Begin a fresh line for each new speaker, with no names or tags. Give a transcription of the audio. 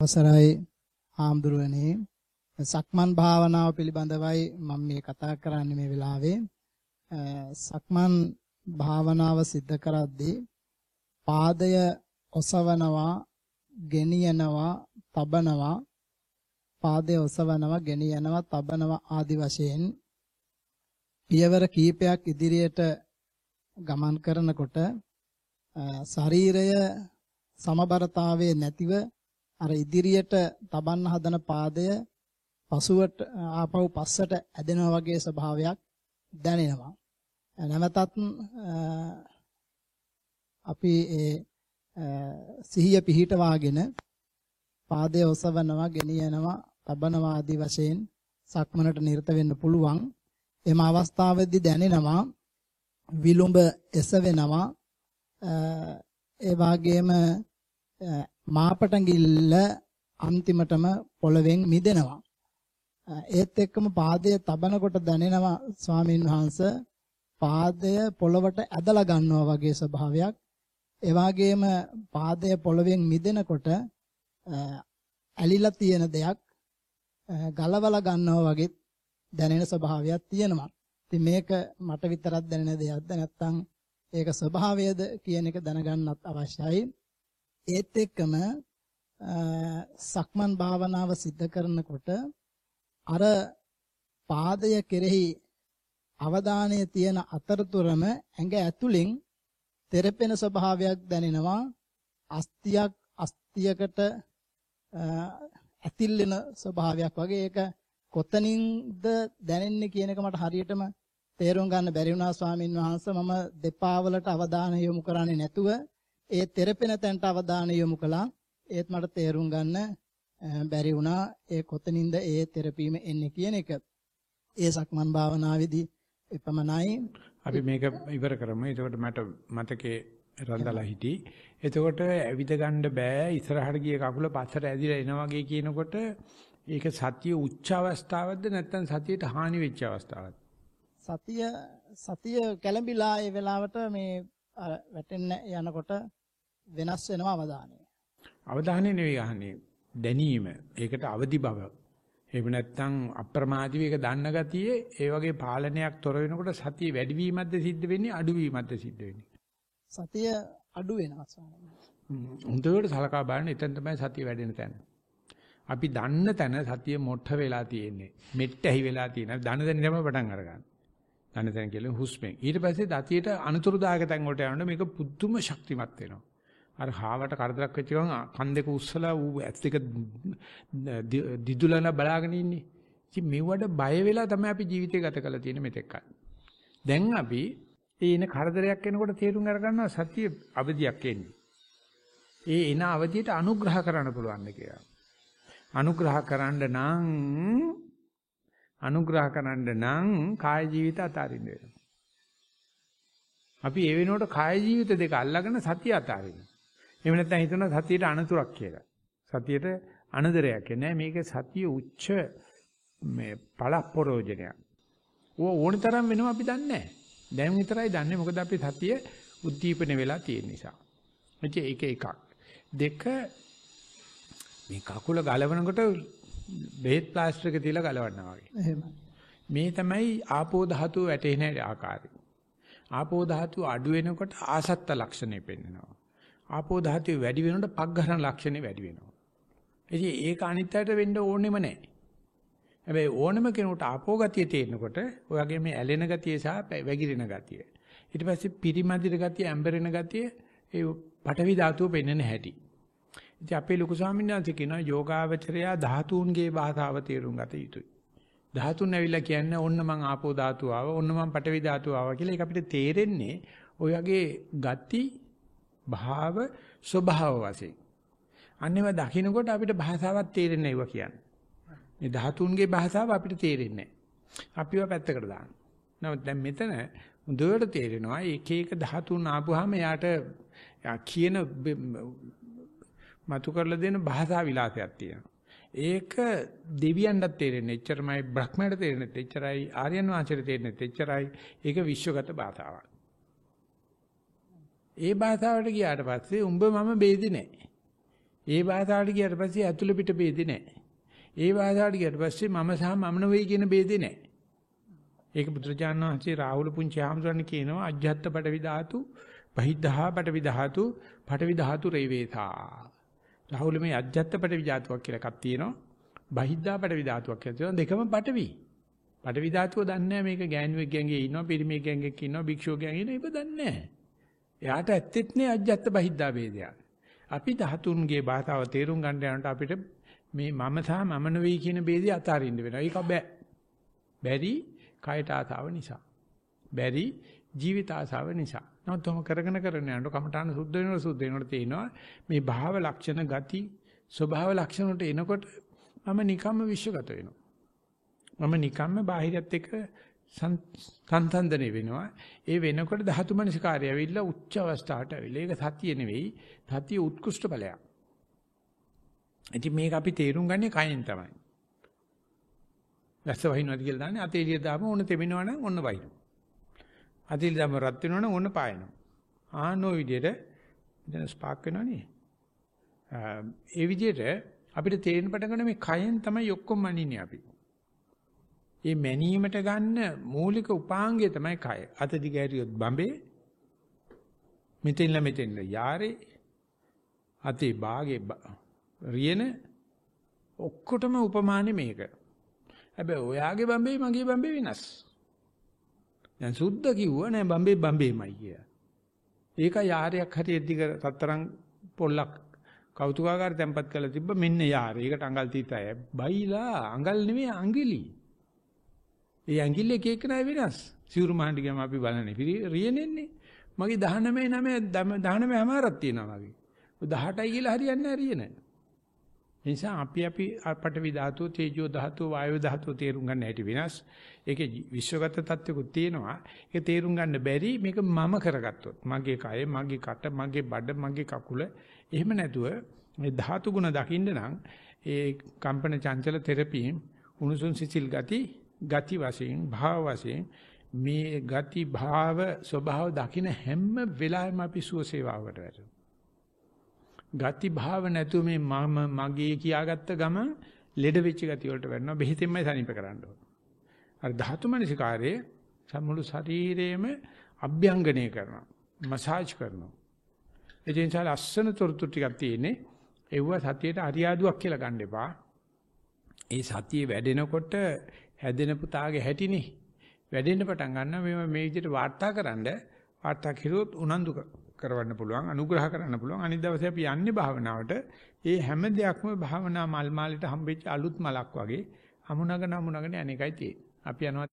අවසරයි ආම්දුරුවනේ සක්මන් භාවනාව පිළිබඳවයි මම මේ කතා කරන්නේ මේ වෙලාවේ. සක්මන් භාවනාව සිද්ධ කරද්දී පාදය ඔසවනවා ගෙනියනවා තබනවා. පාදය ඔසවනවා ගෙනියනවා තබනවා ආදි වශයෙන් පියවර කීපයක් ඉදිරියට ගමන් කරනකොට ශරීරය සමබරතාවයේ නැතිව අර ඉදිරියට තබන්න හදන පාදය පසුවට ආපහු පස්සට ඇදෙනවා වගේ ස්වභාවයක් දැනෙනවා. නැවතත් අපි ඒ සිහිය පිහිටවාගෙන පාදය ඔසවනවා, ගෙනියනවා, තබනවා ආදී වශයෙන් සක්මනට නිරත වෙන්න පුළුවන්. එම අවස්ථාවේදී දැනෙනවා විලුඹ එසවෙනවා ඒ වගේම මාපටඟිල්ල අන්තිමටම පොළවෙන් මිදෙනවා. ඒත් එක්කම පාදය තබනකොට දැනෙනවා ස්වාමීන් වහන්ස පාදය පොළවට ඇදලා ගන්නවා වගේ ස්වභාවයක්. ඒ වගේම පාදය පොළවෙන් මිදෙනකොට ඇලිලා තියෙන දෙයක් ගලවලා ගන්නවා වගේ දැනෙන ස්වභාවයක් තියෙනවා. ඉතින් මේක මට විතරක් දැනෙන දෙයක්ද නැත්නම් ඒක ස්වභාවයද කියන එක දැනගන්නත් අවශ්‍යයි. ඒත් එක්කම සක්මන් භාවනාව සිද්ධ කරනකොට අර පාදය කෙරෙහි අවධානය තියෙන අතරතුරම ඇඟ ඇතුලෙන් තෙරපෙන ස්වභාවයක් දැනෙනවා. අස්තියක් අස්තියකට ඇතිල් වෙන ස්වභාවයක් වගේ. ඒක කොතනින්ද දැනෙන්නේ කියන එක මට හරියටම තේරුම් ගන්න බැරි වුණා ස්වාමින් වහන්සේ මම දෙපා වලට අවධානය යොමු කරන්නේ නැතුව ඒ තෙරපෙන තැනට අවධානය යොමු කළා. ඒත් මට තේරුම් ගන්න බැරි වුණා. ඒ කොතනින්ද ඒ තෙරපීම එන්නේ කියන එක. ඒ සක්මන් භාවනාවේදී එපමණයි.
අපි මේක ඉවර කරමු. එතකොට මට මතකේ රඳලා හිටි. එතකොට ඇවිද ගන්න බෑ. ඉස්සරහට ගිය කකුල පස්සට ඇදිලා එනවා වගේ කියනකොට ඒක සතිය උච්ච අවස්ථාවක්ද නැත්නම් සතියට හානි වෙච්ච අවස්ථාවක්ද?
සතිය සතිය කැළඹිලා ඒ වෙලාවට මේ වැටෙන්න යනකොට වෙනස් වෙනවා අවධානය.
අවධානය නෙවෙයි අහන්නේ දැනීම. ඒකට අවදි බව. එහෙම නැත්නම් අප්‍රමාදීව ඒක දන්න ගතියේ ඒ වගේ පාලනයක් තොර වෙනකොට සතිය වැඩිවීමක්ද සිද්ධ වෙන්නේ අඩුවීමක්ද සිද්ධ වෙන්නේ?
සතිය අඩු වෙනවා ස්වාමීනි.
හොඳට සලකා බලන්න එතන තමයි සතිය වැඩෙන තැන. අපි දන්න තැන සතිය මොට්ට වෙලා තියෙන්නේ. මෙට්ට ඇහි වෙලා තියෙනවා. දන දැන තමයි පටන් අරගන්නේ. දන දැන කියලා හුස්මෙන්. ඊට පස්සේ දතියට අනුතුරුදායක තැන් වලට යනකොට මේක පුදුම ශක්තිමත් වෙනවා. අර හාවට කරදරයක් වෙච්ච ගමන් කන් දෙක උස්සලා ඌ ඇස් දෙක දිදුලන බලාගෙන ඉන්නේ. ඉතින් මෙවට බය වෙලා තමයි අපි ජීවිතය ගත කරලා තියෙන්නේ මෙතෙක් කල්. දැන් අපි ඒ එන කරදරයක් එනකොට තේරුම් අරගන්නවා සතිය අවදියක් එන්නේ. ඒ එන අවදියට අනුග්‍රහ කරන්න පුළුවන් කියලා. අනුග්‍රහ කරන්න නම් අනුග්‍රහ කරන්න නම් කාය ජීවිත අතාරින්න වෙනවා. අපි ඒ වෙනුවට කාය ජීවිත දෙක අල්ලගෙන සතිය අතාරිනවා. එහෙම නැත්නම් හිතනවා සතියට අනතුරක් කියලා. සතියට අනදරයක් නෑ මේක සතිය උච්ච මේ පළප්පරෝජනයක්. ඕ ඕන තරම් වෙනවා අපි දන්නේ නෑ. දැන් විතරයි දන්නේ මොකද අපි සතිය උද්දීපන වෙලා තියෙන නිසා. ඒක එකක්. දෙක මේ කකුල ගලවනකොට බෙහෙත් ප්ලාස්ටර් එක තියලා ගලවන්නා වගේ.
එහෙමයි.
මේ තමයි ආපෝ ධාතුව වැටෙන ආකාරය. ආපෝ ධාතුව අඩු වෙනකොට ආසත්ත ලක්ෂණය පෙන්වනවා. ආපෝ ධාතුව වැඩි වෙනකොට පග්ඝරණ ලක්ෂණය වැඩි වෙනවා. ඉතින් ඒක අනිත්‍යයට වෙන්න ඕනෙම නැහැ. හැබැයි ඕනම කෙනෙකුට ආපෝ ගතිය තේරෙනකොට ඔයගේ මේ ඇලෙන ගතිය සහ වැగిරෙන ගතිය. ඊට පස්සේ පිරිමැදිර ගතිය, ඇඹරෙන ගතිය ඒ පඨවි ධාතුව පෙන්වන හැටි. ඉතින් අපේ ලොකු ස්වාමීන් වහන්සේ කියනවා යෝගාවචරයා ධාතුන්ගේ භාෂාව තේරුම් ගත යුතුයි. ධාතුන් ඇවිල්ලා කියන්නේ ඔන්න මං ආපෝ ධාතුව ආව, ඔන්න මං පඨවි ධාතුව ආව කියලා ඒක අපිට තේරෙන්නේ ඔයගේ ගති භාව ස්වභාව වශයෙන්. අන්නේව දකින්නකොට අපිට භාෂාවක් තේරෙන්නේ නැව කියන්නේ. මේ ධාතුන්ගේ භාෂාව අපිට තේරෙන්නේ නැහැ. අපිව පැත්තකට දාන්න. නමුත් දැන් මෙතන හොඳට තේරෙනවා එක එක ධාතුන් ආපුවාම යාට කියන මතු කරලා දෙන භාෂා විලාසයක් තියෙනවා. ඒක දෙවියන්ටත් තේරෙන්නේ එච්චරමයි බ්‍රහ්මයට තේරෙන්නේ එච්චරයි ආර්යයන් වහන්සේට තේරෙන්නේ එච්චරයි ඒක විශ්වගත භාෂාවක්. ඒ භාෂාවට ගියාට පස්සේ උඹ මම බේදි නැහැ. ඒ භාෂාවට ගියට පස්සේ ඇතුළ පිට ભેදේ නැහැ. ඒ භාෂාවට ගියට පස්සේ මම සහ මම නෙවෙයි කියන ભેදේ නැහැ. ඒක බුදුරජාණන් වහන්සේ රාහුල පුංචි ආමතුරන් කියනවා අජ්ජත් පටවි ධාතු, බහිද්ධා පටවි ධාතු, පටවි ධාතු රේවේතා. රාහුල මේ අජ්ජත් පටවි ධාතුවක් කියලා එකක් තියෙනවා. බහිද්ධා පටවි ධාතුවක් කියලා තියෙනවා. දෙකම පටවි. පටවි ධාතුව දන්නේ නැහැ මේක ගෑනුවෙක් ගෑන්ගේ ඉන්නවා, පිරිමියෙක් ගෑන්ගෙක් ඉන්නවා, භික්ෂුව ගෑන්ගේ ඉන්නවා. ඒක දන්නේ නැහැ. එයාට ඇත්තෙත් නේ අජ්ජත් බහිද්ධා ભેදයක්. අපි ධාතුන්ගේ භාෂාව තේරුම් ගන්න යනකොට අපිට මේ මම සහ මම නෙවෙයි කියන ભેදය අතාරින්න වෙනවා. ඒක බෑ. බැරි කයට ආසාව නිසා. බැරි ජීවිත ආසාව නිසා. නමුත් තම කරගෙන කරගෙන යනකොට කමඨාන සුද්ධ වෙනකොට සුද්ධ වෙනකොට තේනවා මේ භාව ලක්ෂණ ගති ස්වභාව ලක්ෂණ වලට එනකොට මම නිකම්ම විශ්වගත වෙනවා. මම නිකම්ම බාහිරත් එක්ක සංසන්දනය වෙනවා. ඒ වෙනකොට ධාතු මනසිකාරය ඇවිල්ලා උච්ච අවස්ථාවට ඇවිල්ලා. ඒක සතිය නෙවෙයි. සතිය උත්කෘෂ්ඨ ඵලයක්. ඉතින් මේක අපි තේරුම් ගන්නේ කයින් තමයි. වැස්ස වහිනවද කියලා දන්නේ අතේ එළිය දාම ඕන තෙමිනවා නම් ඔන්න වහිනවා. අතේ එළිය දාම රත් වෙනවා නම් ඔන්න පායනවා. ආනෝ විදියට මෙතන ස්පාක් වෙනවනේ. ඒ විදියට අපිට තේරෙන පටන් ගන්න මේ කයෙන් තමයි ඔක්කොම මනින්නේ අපි. මේ මැනීමට ගන්න මූලික උපාංගය තමයි කය. අත දිග ඇරියොත් බඹේ මෙතෙන්ලා මෙතෙන්ලා යාරේ අතේ භාගේ රියන ඔක්කොටම උපමානේ මේක. හැබැයි ඔයාගේ බම්බේ මගේ බම්බේ වෙනස්. දැන් සුද්ධ කිව්ව නෑ බම්බේ බම්බේමයි කිය. ඒක යාරයක් හරි එද්දික රත්තරන් පොල්ලක් කෞතුකාගාර තැම්පත් කරලා තිබ්බ මෙන්න යාර. ඒකට අඟල් තීතය. බයිලා අඟල් නෙමෙයි අඟිලි. ඒ ඇඟිල්ල එක එක නෑ වෙනස්. සිවුරු මහන්ඩි ගම අපි බලන්නේ. රියනෙන්නේ. මගේ 19 9 19 හැමාරක් තියෙනවා මගේ. 18යි කියලා හරියන්නේ නැහැ රියන. ඒ නිසා අපි අපි පටවි ධාතුව, තේජෝ ධාතුව, වායෝ ධාතුව තේරුම් ගන්න හැටි වෙනස්. ඒකේ විශ්වගත තත්ත්වකුත් තියෙනවා. ඒක තේරුම් ගන්න බැරි මේක මම කරගත්තොත්. මගේ කය, මගේ කට, මගේ බඩ, මගේ කකුල. එහෙම නැතුව මේ ධාතු ගුණ දකින්න නම් ඒ කම්පන චංචල තෙරපියෙන් උණුසුම් සිසිල් ගති ගති වශයෙන් භාව වශයෙන් මේ ගති භාව ස්වභාව දකින හැම වෙලාවෙම අපි සුවසේවාවට වැටෙනවා. ගති භාව නැතුව මේ මම මගේ කියාගත්ත ගම ලෙඩ වෙච්ච ගති වලට වැටෙනවා බෙහෙතෙන්මයි සනීප කරන්න ඕන. අර ධාතු මනසිකාරයේ සම්මුළු ශරීරයේම අභ්‍යංගනය කරනවා. මසාජ් කරනවා. ඒ නිසා ලස්සන තොරතුරු ටිකක් තියෙන්නේ. ඒව සතියේට අරියාදුවක් කියලා ගන්න එපා. ඒ සතියේ වැඩෙනකොට හැදෙන පුතාගේ හැටිනේ. වැඩෙන්න පටන් ගන්නවා මේ මේ විදිහට වාර්තාකරනද වාර්තා කිරුවොත් උනන්දු කරවන්න පුළුවන් අනුග්‍රහ කරන්න පුළුවන්. අනිත් දවසේ අපි යන්නේ භාවනාවට. ඒ හැම දෙයක්ම භාවනා මල් මාලෙට හම්බෙච්ච අලුත් මලක් වගේ අමුණගෙන අමුණගෙන අනේකයි තියෙන්නේ. අපි යනවා